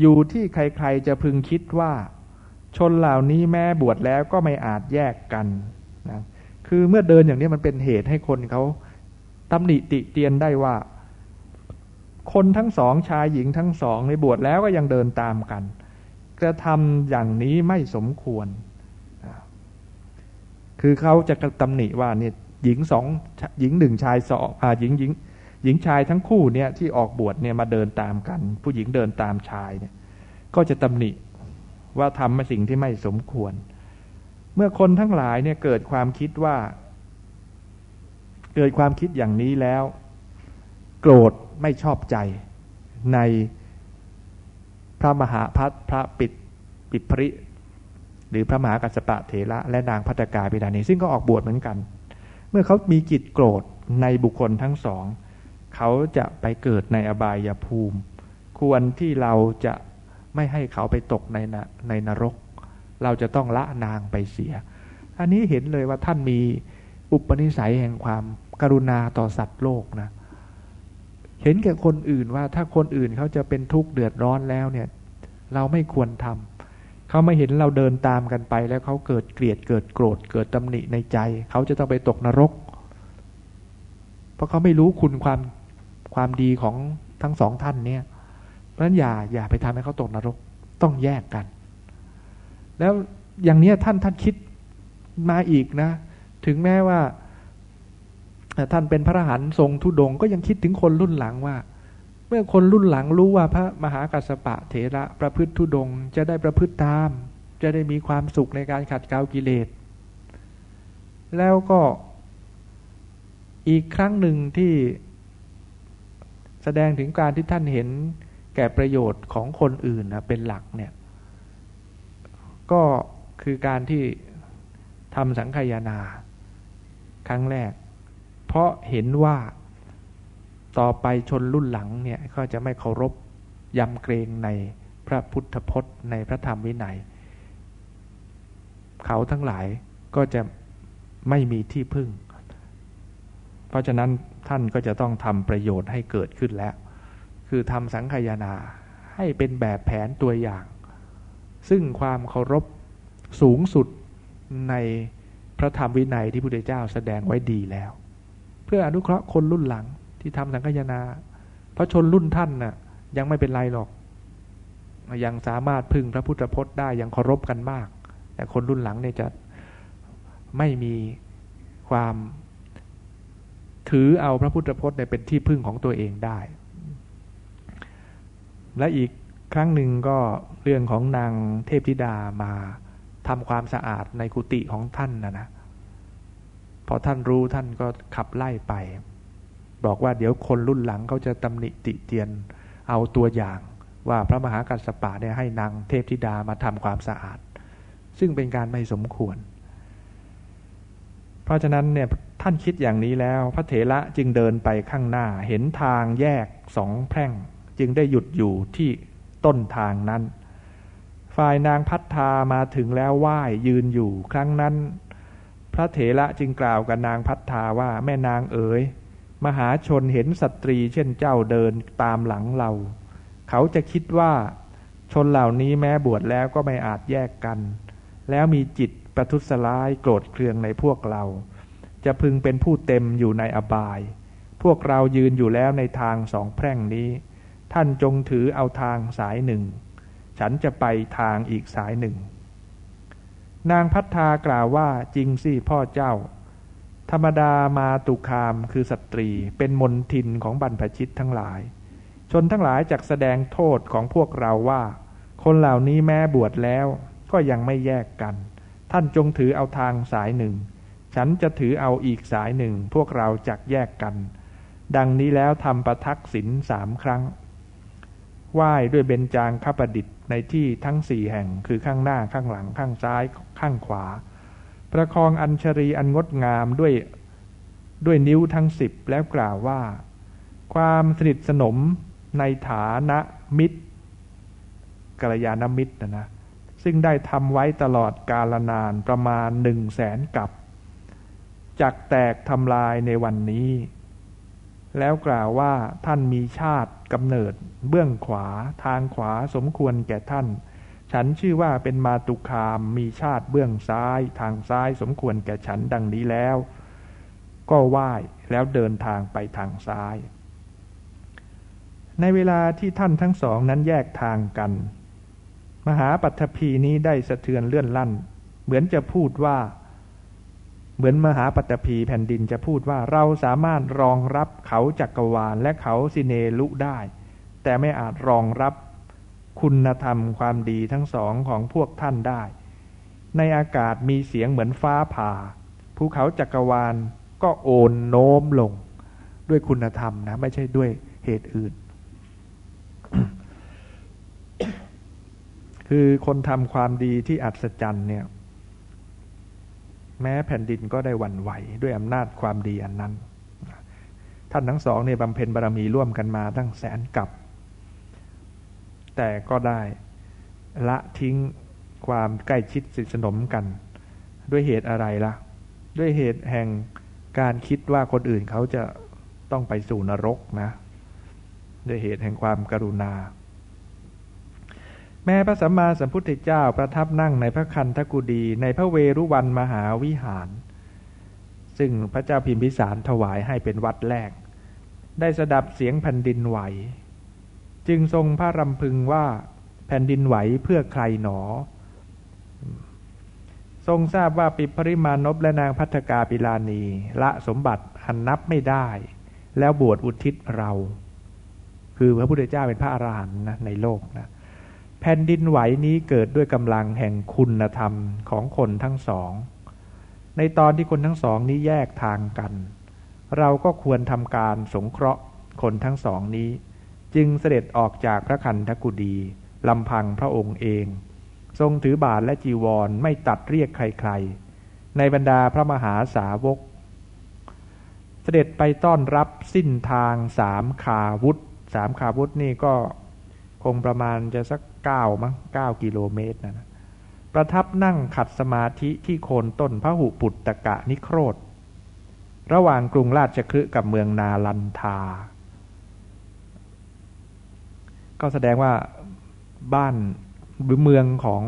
อยู่ที่ใครๆจะพึงคิดว่า ชนเหล่านี้แม้บวชแล้วก็ไม่อาจแยกกันนะคือเมื่อเดินอย่างนี้มันเป็นเหตุให้คนเขาตำหนิติเตียนได้ว่า คนทั้งสองชายหญิงทั้งสองในบวชแล้วก็ยังเดินตามกัน กระทำอย่างนี้ไม่สมควร คือเขาจะตำหนิว่าเนี่ยหญิงสองหญิงหนึ่งชายสองอ่าหญิงหญิง หญิงชายทั้งคู่เนี่ยที่ออกบวชเนี่ยมาเดินตามกัน ผู้หญิงเดินตามชายเนี่ย ก็จะตำหนิว่าทำมาสิ่งที่ไม่สมควร เมื่อคนทั้งหลายเนี่ยเกิดความคิดว่า เกิดความคิดอย่างนี้แล้ว โกรธไม่ชอบใจในพระมหาพัฒพระปิดปิดพริ หรือพระมหากัสสปะเถระและนางพัตกาปิดานีซึ่งก็ออกบวชเหมือนกัน เมื่อเขามีจิตโกรธในบุคคลทั้งสอง เขาจะไปเกิดในอบายภูมิ ควรที่เราจะไม่ให้เขาไปตกในนในนรก เราจะต้องละนางไปเสีย อันนี้เห็นเลยว่าท่านมีอุปนิสัยแห่งความกรุณาต่อสัตว์โลกนะเห็นแก่คนอื่นว่าถ้าคนอื่นเขาจะเป็นทุกข์เดือดร้อนแล้วเนี่ย เราไม่ควรทำเขาไม่เห็นเราเดินตามกันไป แล้วเขาเกิดเกลียดเกิดโกรธเกิดตำหนิในใจ เขาจะต้องไปตกนรก เพราะเขาไม่รู้คุณความ ความดีของทั้งสองท่านเนี่ย เพราะฉะนั้นอย่าอย่าไปทำให้เขาตกนรกต้องแยกกัน แล้วอย่างนี้ท่านท่านคิดมาอีกนะ ถึงแม้ว่าท่านเป็นพระรหันทรงทุดง ก็ยังคิดถึงคนรุ่นหลังว่า เมื่อคนรุ่นหลังรู้ว่าพระมหากัสปะเถระประพฤติทุดงจะได้ประพฤติตาม จะได้มีความสุขในการขัดเกลากิเลสแล้วก็อีกครั้งหนึ่งที่ ดงถึงการที่ท่านเห็นแก่ประโยชน์ของคนอื่นนะเป็นหลักเนี่ย ก็คือการที่ทำสังขยานา ครั้งแรก เพราะเห็นว่าต่อไปชนรุ่นหลังเนี่ยก็จะไม่เคารพยำเกรงในพระพุทธพจน์ในพระธรรมวินัย เขาทั้งหลายก็จะไม่มีที่พึ่ง เพราะฉะนั้นท่านก็จะต้องทำประโยชน์ให้เกิดขึ้นแล้ว คือทำสังขยานาให้เป็นแบบแผนตัวอย่าง ซึ่งความเคารพสูงสุดในพระธรรมวินัยที่พระพุทธเจ้าแสดงไว้ดีแล้ว เพื่ออนุเคราะห์คนรุ่นหลังที่ทำสังขยานาเพราะชนรุ่นท่านน่ะยังไม่เป็นไรหรอก ยังสามารถพึ่งพระพุทธพจน์ได้ยังเคารพกันมาก แต่คนรุ่นหลังเนี่ยจะไม่มีความ ถือเอาพระพุทธพจน์เป็นที่พึ่งของตัวเองได้ และอีกครั้งหนึ่งก็เรื่องของนางเทพธิดามาทำความสะอาดในกุฏิของท่านนะนะพอท่านรู้ท่านก็ขับไล่ไป บอกว่าเดี๋ยวคนรุ่นหลังเขาจะตำหนิติเตียนเอาตัวอย่างว่าพระมหากัสสปะได้ให้นางเทพธิดามาทำความสะอาด ซึ่งเป็นการไม่สมควร เพราะฉะนั้นเนี่ยท่านคิดอย่างนี้แล้ว พระเถระจึงเดินไปข้างหน้า เห็นทางแยกสองแพร่ง จึงได้หยุดอยู่ที่ต้นทางนั้น ฝ่ายนางพัฒนามาถึงแล้วไหว้ยืนอยู่ครั้งนั้น พระเถระจึงกล่าวกับนางพัฒนาว่าแม่นางเอ๋ยมหาชนเห็นสตรีเช่นเจ้าเดินตามหลังเรา เขาจะคิดว่าชนเหล่านี้แม้บวชแล้วก็ไม่อาจแยกกัน แล้วมีจิต ประทุษร้ายโกรธเคืองในพวกเรา จะพึงเป็นผู้เต็มอยู่ในอบาย พวกเรายืนอยู่แล้วในทางสองแพร่งนี้ ท่านจงถือเอาทางสายหนึ่ง ฉันจะไปทางอีกสายหนึ่ง นางพัฒนากล่าวว่าจริงสิพ่อเจ้า ธรรมดามาตุคามคือสตรีเป็นมนทินของบรรพชิตทั้งหลาย ชนทั้งหลายจากแสดงโทษของพวกเราว่า คนเหล่านี้แม้บวชแล้วก็ยังไม่แยกกัน ท่านจงถือเอาทางสายหนึ่ง ฉันจะถือเอาอีกสายหนึ่ง พวกเราจักแยกกัน ดังนี้แล้วทำประทักษิณสามครั้ง ไหว้ด้วยเบญจางคประดิษฐ์ในที่ทั้งสี่แห่ง คือข้างหน้าข้างหลังข้างซ้ายข้างขวา ประคองอัญชรีอันงดงามด้วยด้วยนิ้วทั้งสิบแล้วกล่าวว่า ความสนิทสนมในฐานะมิตรกัลยาณมิตรนะนะ ซึ่งได้ทำไว้ตลอดกาลนานประมาณหนึ่งแสนกับจักแตกทำลายในวันนี้ แล้วกล่าวว่าท่านมีชาติกำเนิด เบื้องขวาทางขวาสมควรแก่ท่าน ฉันชื่อว่าเป็นมาตุคามมีชาติเบื้องซ้าย ทางซ้ายสมควรแก่ฉันดังนี้แล้ว ก็ไหว้แล้วเดินทางไปทางซ้าย ในเวลาที่ท่านทั้งสองนั้นแยกทางกัน มหาปัทภีนี้ได้สะเทือนเลื่อนลั่น เหมือนจะพูดว่า เหมือนมหาปัตภีแผ่นดินจะพูดว่าเราสามารถรองรับเขาจักรวาลและเขาสิเนลุได้ แต่ไม่อาจรองรับคุณธรรมความดีทั้งสองของพวกท่านได้ ในอากาศมีเสียงเหมือนฟ้าผ่าภูเขาจักรวาลก็โอนโน้มลง ด้วยคุณธรรมนะ ไม่ใช่ด้วยเหตุอื่น คือคนทำความดีที่อัศจรรย์เนี่ย แม้แผ่นดินก็ได้หวั่นไหวด้วยอำนาจความดีอันนั้น ท่านทั้งสองเนี่ยบำเพ็ญบารมีร่วมกันมาตั้งแสนกับ แต่ก็ได้ละทิ้งความใกล้ชิดสนิทสนมกัน ด้วยเหตุอะไรละ่ะ ด้วยเหตุแห่งการคิดว่าคนอื่นเขาจะต้องไปสู่นรกนะ ด้วยเหตุแห่งความกรุณา แม้พระสัมมาสัมพุทธเจ้าประทับนั่งในพระคันธกุดีในพระเวรุวันมหาวิหาร ซึ่งพระเจ้าพิมพิสารถวายให้เป็นวัดแรก ได้สดับเสียงแผ่นดินไหว จึงทรงพระรำพึงว่าแผ่นดินไหวเพื่อใครหนอ ทรงทราบว่าปิปริมานพและนางพัฒกาปิลานีละสมบัติอันนับไม่ได้ แล้วบวชอุทิศเรา คือพระพุทธเจ้าเป็นพระอรหันต์นะในโลกนะ แผ่นดินไหวนี้เกิดด้วยกำลังแห่งคุณธรรมของคนทั้งสอง ในตอนที่คนทั้งสองนี้แยกทางกัน เราก็ควรทำการสงเคราะห์คนทั้งสองนี้ จึงเสด็จออกจากพระคันธกุดีลำพังพระองค์เอง ทรงถือบาทและจีวรไม่ตัดเรียกใครๆ ในบรรดาพระมหาสาวก เสด็จไปต้อนรับสิ้นทางสามขาวุธสามขาวุธนี่ก็ งประมาณจะสักเก้ามั้งเก้ากิโลเมตรนะประทับนั่งขัดสมาธิที่โคนต้นพระหุปุตตะกะนิโครธ ระหว่างกรุงราชคฤห์กับเมืองนาลันทา ก็แสดงว่าบ้านหรือเมืองของ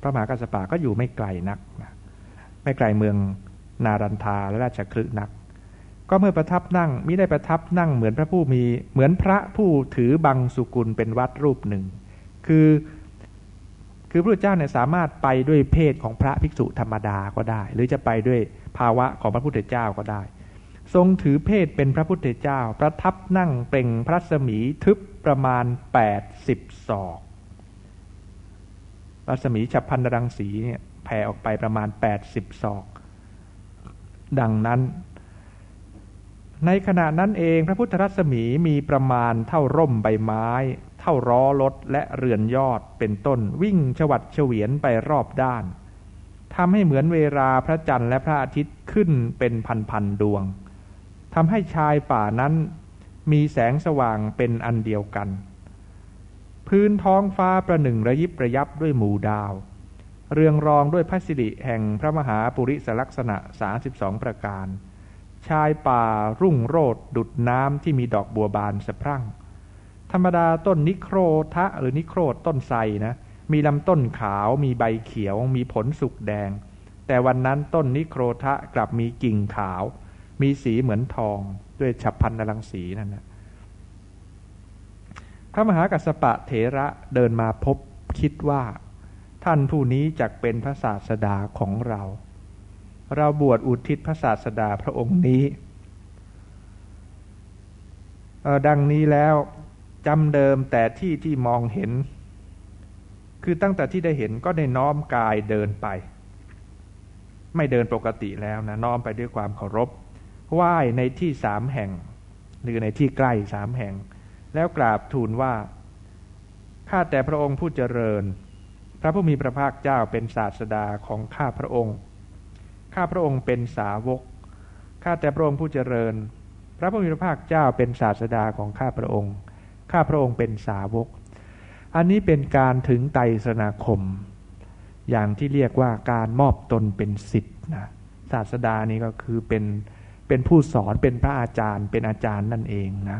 พระมหากัสปะก็อยู่ไม่ไกลนักนะไม่ไกลเมืองนารันทาและราชคฤห์นัก ก็เมื่อประทับนั่งมิได้ประทับนั่งเหมือนพระผู้มีเหมือนพระผู้ถือบังสุกุลเป็นวัดรูปหนึ่ง คือ คือพระเจ้าเนี่ยสามารถไปด้วยเพศของพระภิกษุธรรมดาก็ได้ หรือจะไปด้วยภาวะของพระพุทธเจ้าก็ได้ ทรงถือเพศเป็นพระพุทธเจ้า ประทับนั่งเปล่งพระสมีทึบประมาณแปดสิบศอกรัศมีฉับพันรังสีเนี่ยแผ่ออกไปประมาณแปดสิบศอก ดังนั้น ในขณะนั้นเองพระพุทธรัศมีมีประมาณเท่าร่มใบไม้ เท่าร้อรถและเรือนยอดเป็นต้นวิ่งฉวัดเฉวียนไปรอบด้านทำให้เหมือนเวลาพระจันทร์และพระอาทิตย์ขึ้นเป็นพันๆดวงทำให้ชายป่านั้นมีแสงสว่างเป็นอันเดียวกัน พื้นท้องฟ้าประหนึ่งระยิบระยับด้วยหมู่ดาว เรืองรองด้วยพระสิริแห่งพระมหาปุริสลักษณะ 32 ประการ ชายป่ารุ่งโรดดุดน้ำที่มีดอกบัวบานสะพรั่ง ธรรมดาต้นนิโครทะหรือนิโครต้นไทรนะ มีลำต้นขาวมีใบเขียว มีผลสุกแดง แต่วันนั้นต้นนิโครทะกลับมีกิ่งขาว มีสีเหมือนทองด้วยฉับพันนรังสีนั่นนะพระมหากัสปะเถระเดินมาพบคิดว่า ท่านผู้นี้จักเป็นพระศาสดาของเรา เราบวชอุทิศพระศาสดาพระองค์นี้ ดังนี้แล้วจำเดิมแต่ที่ที่มองเห็น คือตั้งแต่ที่ได้เห็นก็ได้น้อมกายเดินไป ไม่เดินปกติแล้วนะน้อมไปด้วยความเคารพไหว้ในที่สามแห่ง หรือในที่ใกล้สามแห่ง แล้วกราบทูลว่าข้าแต่พระองค์ผู้เจริญ พระผู้มีพระภาคเจ้าเป็นศาสดาของข้าพระองค์ ข้าพระองค์เป็นสาวก ข้าแต่พระองค์ผู้เจริญ พระผู้มีพระภาคเจ้าเป็นศาสดาของข้าพระองค์ ข้าพระองค์เป็นสาวก อันนี้เป็นการถึงไตสนาคม อย่างที่เรียกว่าการมอบตนเป็นสิทธิ์นะ ศาสดานี้ก็คือเป็นเป็นผู้สอนเป็นพระอาจารย์ เป็นอาจารย์นั่นเองนะ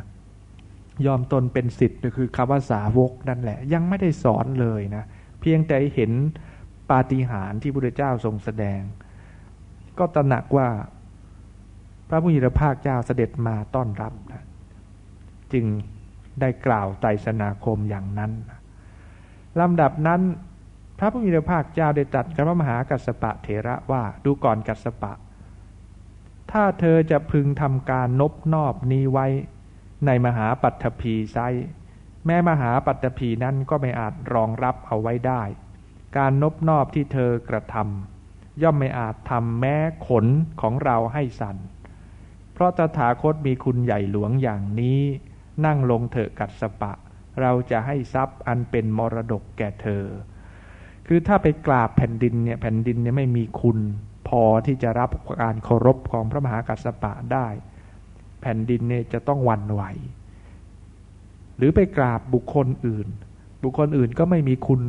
ยอมตนเป็นสิทธิ์ก็คือคำว่าสาวกนั่นแหละ ยังไม่ได้สอนเลยนะ เพียงแต่เห็นปาฏิหาริย์ที่พระพุทธเจ้าทรงแสดง ก็ตระหนักว่าพระผู้มีพระภาคเจ้าเสด็จมาต้อนรับนะจึงได้กล่าวไตรสนาคมอย่างนั้นลำดับนั้น พระผู้มีพระภาคเจ้าได้ตรัสกับพระมหากัสสปะเถระว่าดูก่อนกัสสปะ ถ้าเธอจะพึงทำการนบนอบนี้ไว้ ในมหาปัตภีไซแม้มหาปัตภีนั้นก็ไม่อาจรองรับเอาไว้ได้ การนบนอบที่เธอกระทำ ย่อมไม่อาจทำแม้ขนของเราให้สัน่น เพราะตถาคตมีคุณใหญ่หลวงอย่างนี้ นั่งลงเถอะกัดสปะ เราจะให้ทรัพย์อันเป็นมรดกแก่เธอ คือถ้าไปกราบแผ่นดินเนี่ยแผ่นดินเนี่ยไม่มีคุณพอที่จะรับการเคารพของพระมหากัสปะได้ แผ่นดินเนี่ยจะต้องวันไหว หรือไปกราบบุคคลอื่น บุคคลอื่นก็ไม่มีคุณ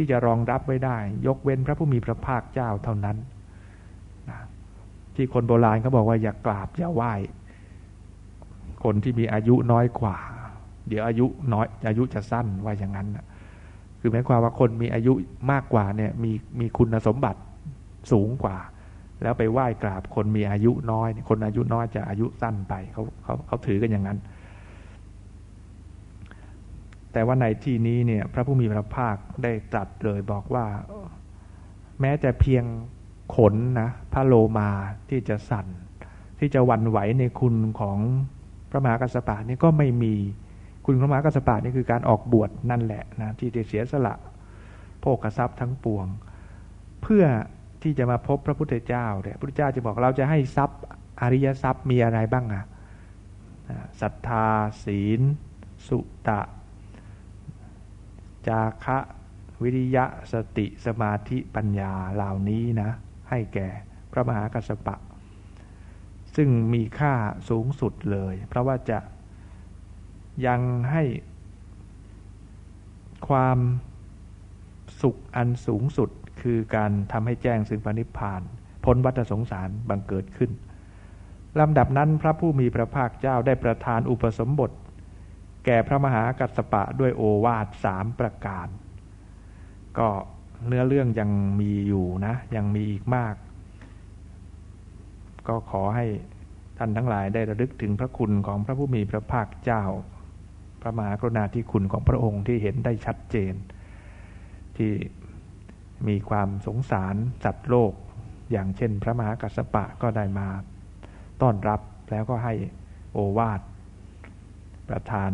ที่จะรองรับไว้ได้ ยกเว้นพระผู้มีพระภาคเจ้าเท่านั้นนะที่คนโบราณเขาบอกว่าอย่ากราบอย่าไหว้ คนที่มีอายุน้อยกว่า เดี๋ยวอายุน้อยอายุจะสั้นว่าอย่างนั้นนะคือหมายความว่าคนมีอายุมากกว่าเนี่ยมีมีคุณสมบัติสูงกว่า แล้วไปไหว้กราบคนมีอายุน้อย คนอายุน้อยจะอายุสั้นไปเขาเขาเขาถือกันอย่างนั้น แต่ว่าในที่นี้เนี่ยพระผู้มีพระภาคได้ตรัสเลยบอกว่า แม้แต่เพียงขนนะพระโลมาที่จะสั่น ที่จะวันไหวในคุณของพระมหากัสปะนี่ก็ไม่มีคุณพระมหากัสปะนี่คือการออกบวชนั่นแหละนะที่จะเสียสละโภกทรัพย์ทั้งปวง เพื่อที่จะมาพบพระพุทธเจ้าเนี่ยพระพุทธเจ้าจะบอกเราจะให้ทรัพย์อริยทรัพย์มีอะไรบ้างอะศรัทธาศีล สุตะ จาคะวิริยะสติสมาธิปัญญาเหล่านี้นะ ให้แก่พระมหากัสปะ ซึ่งมีค่าสูงสุดเลย เพราะว่าจะยังให้ความสุขอันสูงสุดคือการทำให้แจ้งซึ่งปณิพานพ้นวัฏสงสารบังเกิดขึ้นลำดับนั้นพระผู้มีพระภาคเจ้าได้ประทานอุปสมบท ก่พระมหากัสปะด้วยโอวาทสามประการ ก็เนื้อเรื่องยังมีอยู่นะ ยังมีอีกมาก ก็ขอให้ท่านทั้งหลายได้ระลึกถึงพระคุณของพระผู้มีพระภาคเจ้า พระมหากรุณาธิคุณของพระองค์ที่เห็นได้ชัดเจน ที่มีความสงสารสัตว์โลก อย่างเช่น พระมหากัสสปะก็ได้มา ต้อนรับแล้วก็ให้โอวาท ประทาน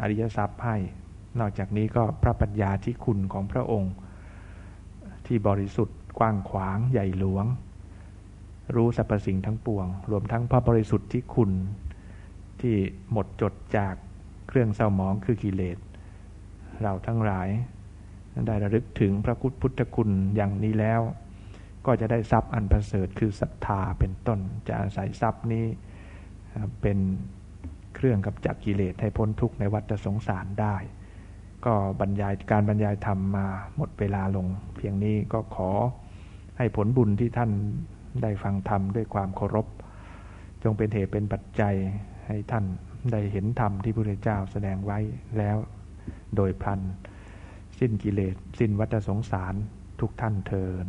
อริยทรัพย์ให้ นอกจากนี้ก็พระปัญญาที่คุณของพระองค์ ที่บริสุทธิ์กว้างขวางใหญ่หลวง รู้สรรพสิ่งทั้งปวง รวมทั้งพระบริสุทธิ์ที่คุณที่หมดจดจากเครื่องเศร้าหมองคือกิเลส เราทั้งหลายได้ระลึกถึงพระพุทธคุณอย่างนี้แล้ว ก็จะได้ทรัพย์อันประเสริฐคือศรัทธาเป็นต้นจะอาศัยทรัพย์นี้เป็น เครื่องกับจักกิเลสให้พ้นทุกข์ในวัฏสงสารได้ ก็บรรยายการบรรยายธรรมมาหมดเวลาลง เพียงนี้ก็ขอให้ผลบุญที่ท่านได้ฟังธรรมด้วยความเคารพ จงเป็นเหตุเป็นปัจจัยให้ท่านได้เห็นธรรมที่พระพุทธเจ้าแสดงไว้แล้วโดยพลัน สิ้นกิเลส สิ้นวัฏสงสารทุกท่านเทิน